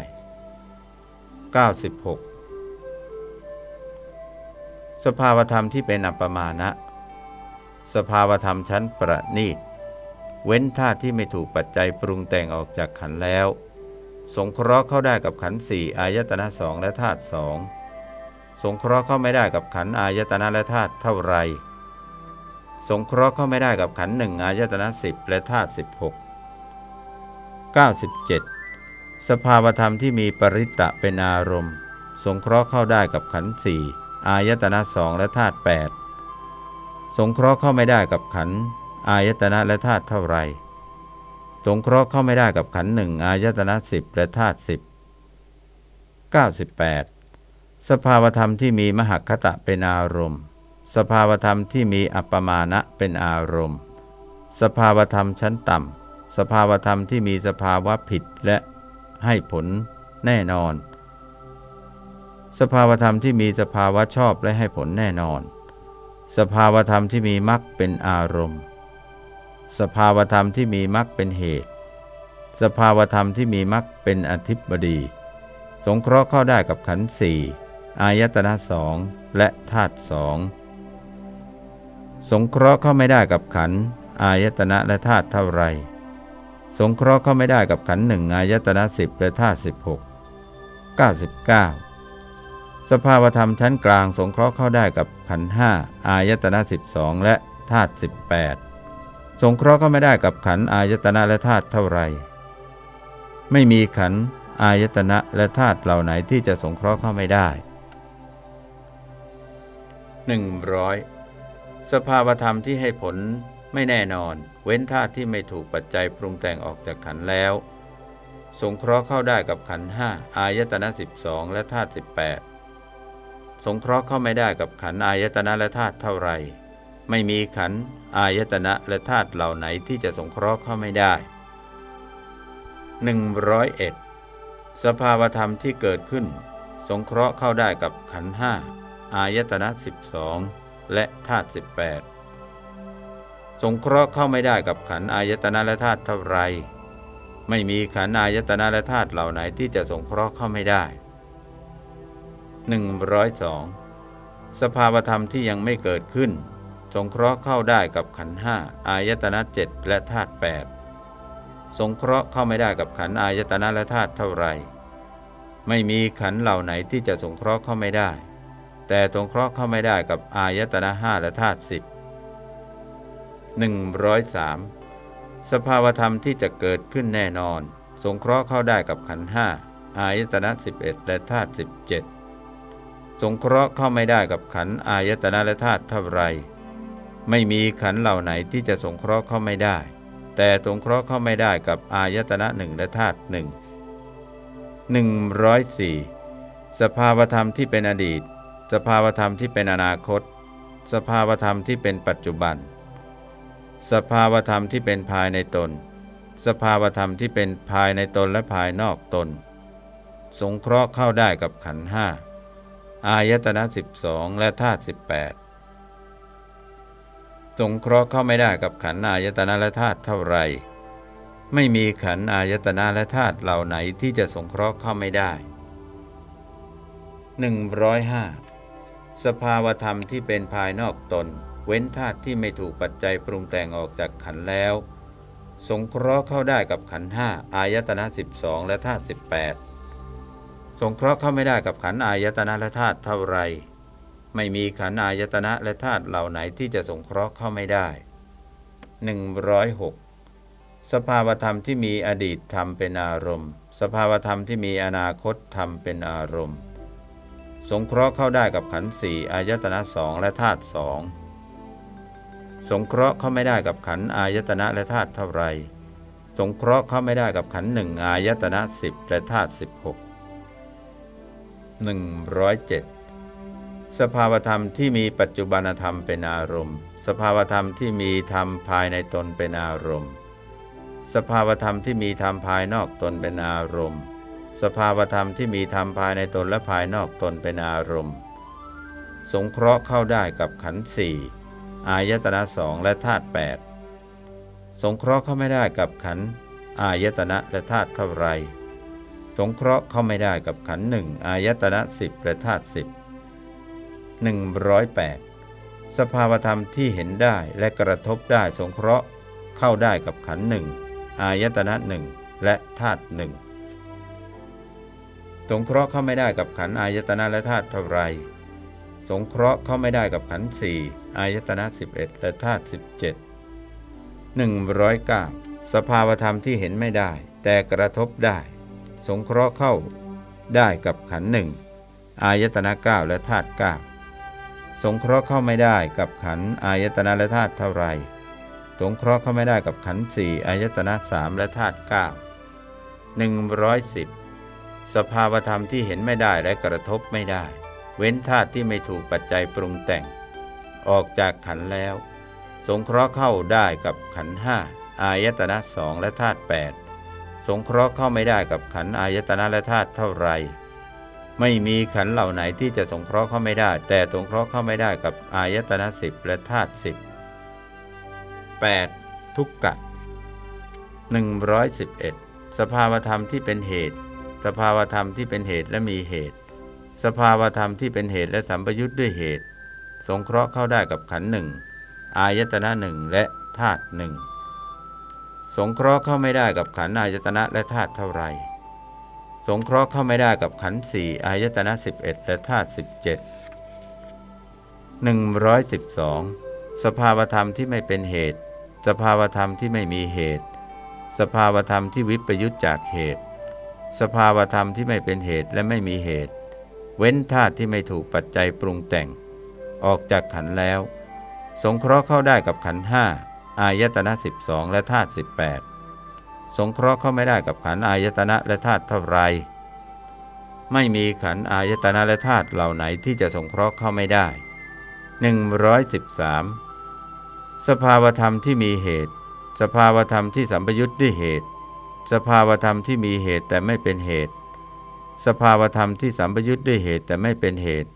96 สภาวธรรมที่เป็นอัปมาณะสภาวธรรมชั้นประณีต เว้นธาตุที่ไม่ถูกปัจจัยปรุงแต่งออกจากขันแล้ว สงเคราะห์เข้าได้กับขันสี่อายตนะสองและธาตุสองสงเคราะห์เข้าไม่ได้กับขันอายตนะและธาตุเท่าไร สงเคราะห์เข้าไม่ได้กับขันหนึ่งอายตนะสิบและธาตุสิบหกเก้าสิบเจ็ดสภาวธรรมที่มีปริตตะเป็นอารมณ์ สงเคราะห์เข้าได้กับขันสี่อายตนะสองและธาตุแปดสงเคราะห์เข้าไม่ได้กับขันอายตนะและธาตุเท่าไร สงเคราะห์เข้าไม่ได้กับขันหนึ่งอายตนะสิบและธาตุสิบเก้าสิบแปดสภาวธรรมที่มีมหคตะเป็นอารมณ์ สภาวธรรมที่มีอัปปมาณะเป็นอารมณ์ สภาวธรรมชั้นต่ำ สภาวธรรมที่มีสภาวะผิดและให้ผลแน่นอน สภาวธรรมที่มีสภาวะชอบและให้ผลแน่นอน สภาวธรรมที่มีมรรคเป็นอารมณ์ สภาวธรรมที่มีมรรคเป็นเหตุ สภาวธรรมที่มีมรรคเป็นอธิบดี สงเคราะห์เข้าได้กับขันธ์สี่อายตนะสองและธาตุสองสงเคราะห์เข้าไม่ได้กับขันธ์อายตนะและธาตุเท่าไร สงเคราะห์เข้าไม่ได้กับขันธ์หนึ่งอายตนะสิบและธาตุสิบหกเก้าสิบเก้าสภาวธรรมชั้นกลางสงเคราะห์เข้าได้กับขันห้าอายตนะสิบสองและธาตุสิบแปด สงเคราะห์เข้าไม่ได้กับขันอายตนะและธาตุเท่าไร ไม่มีขันอายตนะและธาตุเหล่าไหนที่จะสงเคราะห์เข้าไม่ได้หนึ่งร้อยสภาวธรรมที่ให้ผลไม่แน่นอน เว้นธาตุที่ไม่ถูกปัจจัยปรุงแต่งออกจากขันแล้ว สงเคราะห์เข้าได้กับขันห้าอายตนะสิบองและธาตุสิบแปดสงเคราะห์เข้าไม่ได้กับขันอายตนะและธาตุเท่าไร ไม่มีขันอายตนะและธาตุเหล่าไหนที่จะสงเคราะห์เข้าไม่ได้ 101 สภาวธรรมที่เกิดขึ้น สงเคราะห์เข้าได้กับขันห้าอายตนะสิบองและธาตุสิบแปดสงเคราะห์เข้าไม่ได้กับขันอายตนะและธาตุเท่าไร ไม่มีขันอายตนะและธาตุเหล่าไหนที่จะสงเคราะห์เข้าไม่ได้ 102 สภาวธรรมที่ยังไม่เกิดขึ้น สงเคราะห์เข้าได้กับขันห้าอายตนะเจ็ดและธาตุแปดสงเคราะห์เข้าไม่ได้กับขันอายตนะและธาตุเท่าไร ไม่มีขันเหล่าไหนที่จะสงเคราะห์เข้าไม่ได้ แต่ตรงเคราะห์เข้าไม่ได้กับอายตนะห้าและธาตุสิบหนึ่งร้อยสามสภาวธรรมที่จะเกิดขึ้นแน่นอน สงเคราะห์เข้าได้กับขันห้าอายตนะ11และธาตุ17สงเคราะห์เข้าไม่ได้กับขันอายตนะและธาตุเท่าไร ไม่มีขันเหล่าไหนที่จะสงเคราะห์เข้าไม่ได้ แต่สงเคราะห์เข้าไม่ได้กับอายตนะหนึ่งและธาตุหนึ่งหนึ่งร้อยสี่สภาวธรรมที่เป็นอดีต สภาวธรรมที่เป็นอนาคต สภาวธรรมที่เป็นปัจจุบัน สภาวธรรมที่เป็นภายในตน สภาวธรรมที่เป็นภายในตนและภายนอกตน สงเคราะห์เข้าได้กับขันห้าอายตนะสิบสองและธาตุสิบแปด สงเคราะห์เข้าไม่ได้กับขันอายตนะและธาตุเท่าไร ไม่มีขันอายตนะและธาตุเหล่าไหนที่จะสงเคราะห์เข้าไม่ได้ 105 สภาวธรรมที่เป็นภายนอกตน เว้นธาตุที่ไม่ถูกปัจจัยปรุงแต่งออกจากขันแล้ว สงเคราะห์เข้าได้กับขันห้าอายตนะ 12 และธาตุ18 สงเคราะห์เข้าไม่ได้กับขันอายตนะและธาตุเท่าไร ไม่มีขันอายตนะและธาตุเหล่าไหนที่จะสงเคราะห์เข้าไม่ได้ 106 สภาวธรรมที่มีอดีตธรรมเป็นอารมณ์ สภาวธรรมที่มีอนาคตธรรมเป็นอารมณ์ สงเคราะห์เข้าได้กับขันธ์สี่อายตนะสองและธาตุสองสงเคราะห์เข้าไม่ได้กับขันธ์อายตนะและธาตุเท่าไร สงเคราะห์เข้าไม่ได้กับขันธ์หนึ่งอายตนะสิบและธาตุสิบหกหนึ่งร้อยเจ็ด สภาวธรรมที่มีปัจจุบันธรรมเป็นอารมณ์ สภาวธรรมที่มีธรรมภายในตนเป็นอารมณ์ สภาวธรรมที่มีธรรมภายนอกตนเป็นอารมณ์ สภาวธรรมที่มีธรรมภายในตนและภายนอกตนเป็นอารมณ์ สงเคราะห์เข้าได้กับขันธ์สี่อายตนะสองและธาตุแปดสงเคราะห์เข้าไม่ได้กับขันธ์อายตนะและธาตุเท่าไร สงเคราะห์เข้าไม่ได้กับขันธ์หนึ่งอายตนะสิบและธาตุสิบ หนึ่งร้อยแปดสภาวธรรมที่เห็นได้และกระทบได้สงเคราะห์ เข้าได้กับขันหนึ่งอายตนะหนึ่งและธาตุหนึ่งสงเคราะห์เข้าไม่ได้กับขันอายตนะและธาตุเท่าไร สงเคราะห์เข้าไม่ได้กับขันสี่อายตนะ 11 และธาตุ17 109 สภาวธรรมที่เห็นไม่ได้ แต่กระทบได้ สงเคราะห์เข้าได้กับขันหนึ่งอายตนะ9และธาตุ9 สงเคราะห์เข้าไม่ได้กับขันอายตนะและธาตุเท่าไรสงเคราะห์เข้าไม่ได้กับขันสี่อายตนะสามและธาตุเก้าหนึ่งร้อยสิบสภาวธรรมที่เห็นไม่ได้และกระทบไม่ได้ เว้นธาตุที่ไม่ถูกปัจจัยปรุงแต่ง ออกจากขันแล้ว สงเคราะห์เข้าได้กับขันห้าอายตนะสองและธาตุแปดสงเคราะห์เข้าไม่ได้กับขันอายตนะและธาตุเท่าไร ไม่มีขันเหล่าไหนที่จะสงเคราะห์เข้าไม่ได้ แต่สงเคราะห์เข้าไม่ได้กับอายตนะสิบและธาตุสิบ 8. ทุกกะ111สภาวธรรมที่เป็นเหตุ สภาวธรรมที่เป็นเหตุและมีเหตุ สภาวธรรมที่เป็นเหตุและสัมปยุทธ์ด้วยเหตุ สงเคราะห์เข้าได้กับขันหนึ่งอายตนะหนึ่งและธาตุหนึ่งสงเคราะห์เข้าไม่ได้กับขันอายตนะและธาตุเท่าไร สงเคราะห์เข้าไม่ได้กับขันสี่อายตนะ 11 และธาตุ17 112 สภาวธรรมที่ไม่เป็นเหตุ สภาวธรรมที่ไม่มีเหตุ สภาวธรรมที่วิปยุตจากเหตุ สภาวธรรมที่ไม่เป็นเหตุและไม่มีเหตุ เว้นธาตุที่ไม่ถูกปัจจัยปรุงแต่ง ออกจากขันแล้ว สงเคราะห์เข้าได้กับขันห้าอายตนะ 12 และธาตุ18 สงเคราะห์เข้าไม่ได้กับขันอายตนะและธาตุเท่าไร ไม่มีขันอายตนะและธาตุเหล่าไหนที่จะสงเคราะห์เข้าไม่ได้ 113 สภาวธรรมที่มีเหตุ สภาวธรรมที่สัมปยุทธ์ด้วยเหตุ สภาวธรรมที่มีเหตุแต่ไม่เป็นเหตุ สภาวธรรมที่สัมปยุทธ์ด้วยเหตุแต่ไม่เป็นเหตุ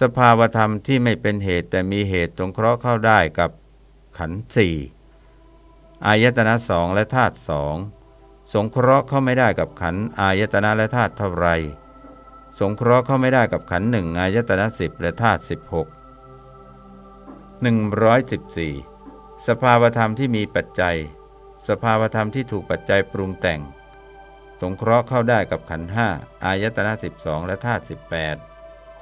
สภาวธรรมที่ไม่เป็นเหตุแต่มีเหตุตรงเคราะห์เข้าได้กับขันธ์สี่ อายตนะสองและธาตุสองสงเคราะห์เข้าไม่ได้กับขันอายตนะและธาตุเท่าไร สงเคราะห์เข้าไม่ได้กับขันหนึ่งอายตนะสิบและธาตุสิบหก114สภาวธรรมที่มีปัจจัย สภาวธรรมที่ถูกปัจจัยปรุงแต่ง สงเคราะห์เข้าได้กับขันห้าอายตนะ12และธาตุ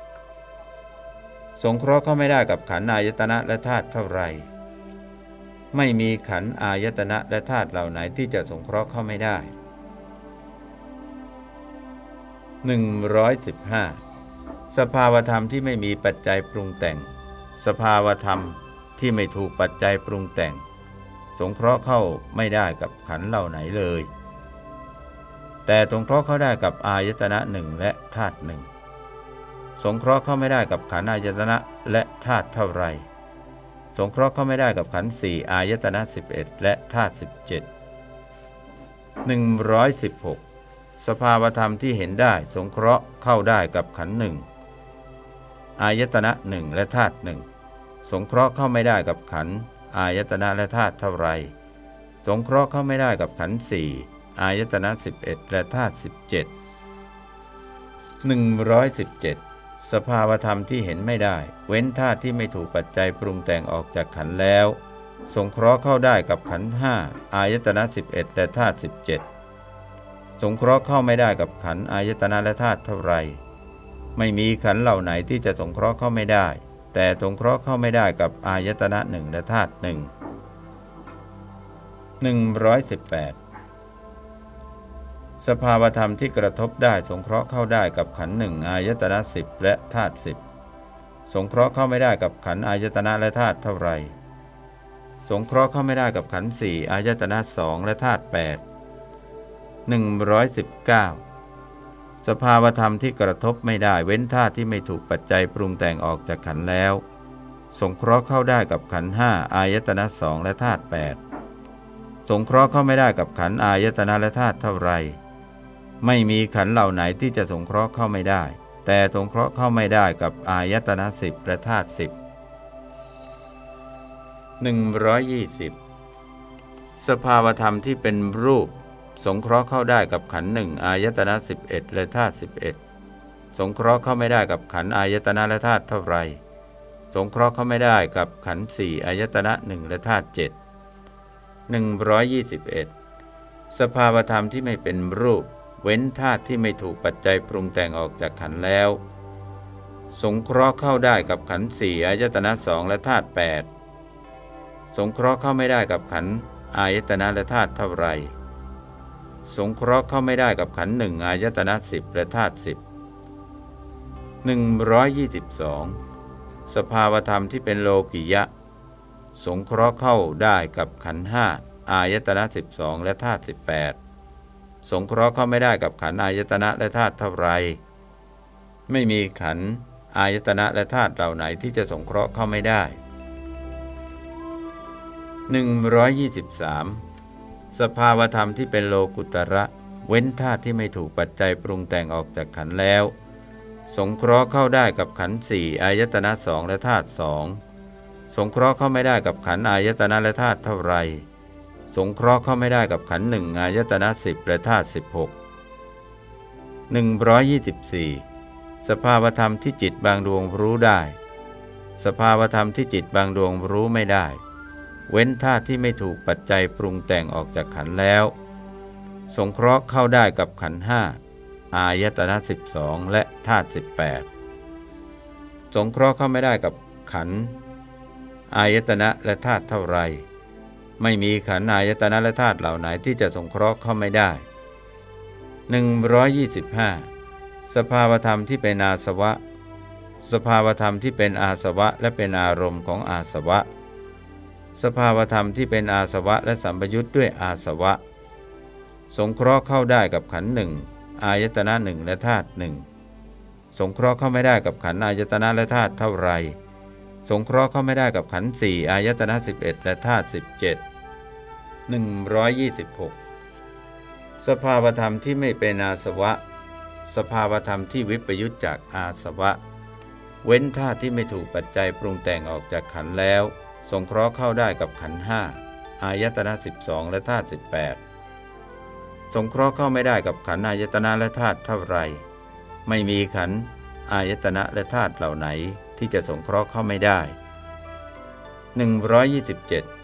18สงเคราะห์เข้าไม่ได้กับขันอายตนะและธาตุเท่าไร ไม่มีขันอายตนะและธาตุเหล่าไหนที่จะสงเคราะห์เข้าไม่ได้ 115 สภาวธรรมที่ไม่มีปัจจัยปรุงแต่ง สภาวธรรมที่ไม่ถูกปัจจัยปรุงแต่ง สงเคราะห์เข้าไม่ได้กับขันเหล่าไหนเลย แต่สงเคราะห์เข้าได้กับอายตนะหนึ่งและธาตุหนึ่งสงเคราะห์เข้าไม่ได้กับขันอายตนะและธาตุเท่าไร สงเคราะห์เข้าไม่ได้กับขันสี่อายตนะ 11 และธาตุ17 116 สภาวธรรมที่เห็นได้สงเคราะห์เข้าได้กับขันหนึ่งอายตนะหนึ่งและธาตุหนึ่งสงเคราะห์เข้าไม่ได้กับขันอายตนะและธาตุเท่าไร สงเคราะห์เข้าไม่ได้กับขันสี่อายตนะ 11 และธาตุ17 117 สภาวธรรมที่เห็นไม่ได้ เว้นธาตุที่ไม่ถูกปัจจัยปรุงแต่งออกจากขันแล้ว สงเคราะห์เข้าได้กับขันห้าอายตนะ11 และธาตุ17 สงเคราะห์เข้าไม่ได้กับขันอายตนะและธาตุเท่าไร ไม่มีขันเหล่าไหนที่จะสงเคราะห์เข้าไม่ได้ แต่สงเคราะห์เข้าไม่ได้กับอายตนะหนึ่งและธาตุหนึ่ง118 สภาวธรรมที่กระทบได้สงเคราะห์เข้าได้กับขันหนึ่งอายตนะสิบและธาตุสิบสงเคราะห์เข้าไม่ได้กับขันอายตนะและธาตุเท่าไรสงเคราะห์เข้าไม่ได้กับขันสี่อายตนะสองและธาตุแปดหนึ่งร้อยสิบเก้าสภาวธรรมที่กระทบไม่ได้เว้นธาตุที่ไม่ถูกปัจจัยปรุงแต่งออกจากขันแล้ว สงเคราะห์เข้าได้กับขันห้าอายตนะสองและธาตุแปดสงเคราะห์เข้าไม่ได้กับขันอายตนะและธาตุเท่าไร ไม่มีขันเหล่าไหนที่จะสงเคราะห์เข้าไม่ได้ แต่สงเคราะห์เข้าไม่ได้กับอายตนะสิบและธาตุสิบหนึ่งร้อยยี่สิบสภาวธรรมที่เป็นรูป สงเคราะห์เข้าได้กับขันหนึ่งอายตนะสิบเอ็ดและธาตุสิบเอ็ดสงเคราะห์เข้าไม่ได้กับขันอายตนะและธาตุเท่าไรสงเคราะห์เข้าไม่ได้กับขันสี่อายตนะหนึ่งและธาตุเจ็ดหนึ่งร้อยยี่สิบเอ็ดสภาวธรรมที่ไม่เป็นรูป เว้นธาตุที่ไม่ถูกปัจจัยปรุงแต่งออกจากขันแล้ว สงเคราะห์เข้าได้กับขันสี่อายตนะสองและธาตุแปดสงเคราะห์เข้าไม่ได้กับขันอายตนะและธาตุเท่าไร สงเคราะห์เข้าไม่ได้กับขันหนึ่งอายตนะสิบและธาตุสิบหนึ่งร้อยยี่สิบสองสภาวธรรมที่เป็นโลกิยะ สงเคราะห์เข้าได้กับขันห้าอายตนะสิบสองและธาตุสิบแปด สงเคราะห์เข้าไม่ได้กับขันอายตนะและธาตุเท่าไร ไม่มีขันอายตนะและธาตุเหล่าไหนที่จะสงเคราะห์เข้าไม่ได้ 123 สภาวธรรมที่เป็นโลกุตระ เว้นธาตุที่ไม่ถูกปัจจัยปรุงแต่งออกจากขันแล้ว สงเคราะห์เข้าได้กับขันสี่อายตนะสองและธาตุสองสงเคราะห์เข้าไม่ได้กับขันอายตนะและธาตุเท่าไร สงเคราะห์เข้าไม่ได้กับขันหนึ่งอายตนะสิบและธาตุสิบหกหนึ่งร้อยยี่สิบสี่สภาวธรรมที่จิตบางดวงรู้ได้ สภาวธรรมที่จิตบางดวงรู้ไม่ได้ เว้นธาตุที่ไม่ถูกปัจจัยปรุงแต่งออกจากขันแล้ว สงเคราะห์เข้าได้กับขันห้าอายตนะสิบสองและธาตุสิบแปดสงเคราะห์เข้าไม่ได้กับขันอายตนะและธาตุเท่าไร ไม่มีขันธ์อายตนะและธาตุเหล่าไหนที่จะสงเคราะห์เข้าไม่ได้ 125 สภาวธรรมที่เป็นอาสวะ สภาวธรรมที่เป็นอาสวะและเป็นอารมณ์ของอาสวะ สภาวธรรมที่เป็นอาสวะและสัมปยุทธ์ด้วยอาสวะ สงเคราะห์เข้าได้กับขันหนึ่งอายตนะหนึ่งและธาตุหนึ่งสงเคราะห์เข้าไม่ได้กับขันอายตนะและธาตุเท่าไรสงเคราะห์เข้าไม่ได้กับขันสี่อายตนะ11 และธาตุ17 126 สภาวธรรมที่ไม่เป็นอาสวะ สภาวธรรมที่วิปยุตจากอาสวะ เว้นธาตุที่ไม่ถูกปัจจัยปรุงแต่งออกจากขันแล้ว สงเคราะห์เข้าได้กับขันห้าอายตนะ12 และธาตุ18 สงเคราะห์เข้าไม่ได้กับขันอายตนะและธาตุเท่าไร ไม่มีขันอายตนะและธาตุเหล่าไหนที่จะสงเคราะห์เข้าไม่ได้ 127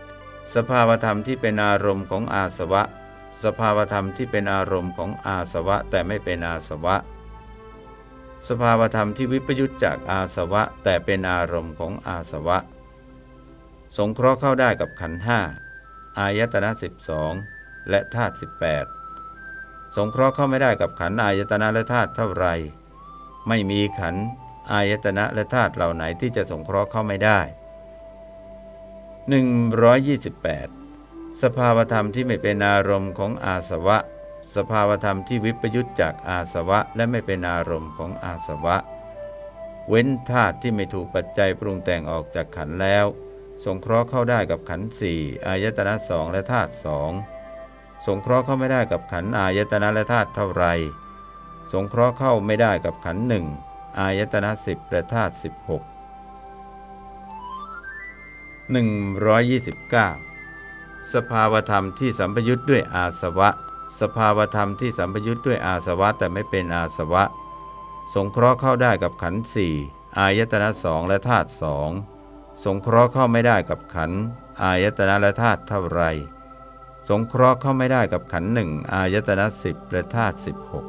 สภาวธรรมที่เป็นอารมณ์ของอาสวะ สภาวธรรมที่เป็นอารมณ์ของอาสวะแต่ไม่เป็นอาสวะ สภาวธรรมที่วิปยุตจากอาสวะแต่เป็นอารมณ์ของอาสวะ สงเคราะห์เข้าได้กับขันห้าอายตนะ 12 และธาตุ18 สงเคราะห์เข้าไม่ได้กับขันอายตนะและธาตุเท่าไรไม่มีขันอายตนะและธาตุเหล่าไหนที่จะสงเคราะห์เข้าไม่ได้ 128 สภาวธรรมที่ไม่เป็นอารมณ์ของอาสวะ สภาวธรรมที่วิปยุตจากอาสวะและไม่เป็นอารมณ์ของอาสวะ เว้นธาตุที่ไม่ถูกปัจจัยปรุงแต่งออกจากขันแล้ว สงเคราะห์เข้าได้กับขันสี่อายตนะสองและธาตุสองสงเคราะห์เข้าไม่ได้กับขันอายตนะและธาตุเท่าไร สงเคราะห์เข้าไม่ได้กับขันหนึ่งอายตนะสิบและธาตุสิบหก หนึ่งร้อยยี่สิบเก้าสภาวธรรมที่สัมปยุทธ์ด้วยอาสวะ สภาวธรรมที่สัมปยุทธ์ด้วยอาสวะแต่ไม่เป็นอาสวะ สงเคราะห์เข้าได้กับขันธ์สี่อายตนะสองและธาตุสองสงเคราะห์เข้าไม่ได้กับขันธ์อายตนะและธาตุเท่าไร สงเคราะห์เข้าไม่ได้กับขันธ์หนึ่งอายตนะสิบและธาตุสิบหก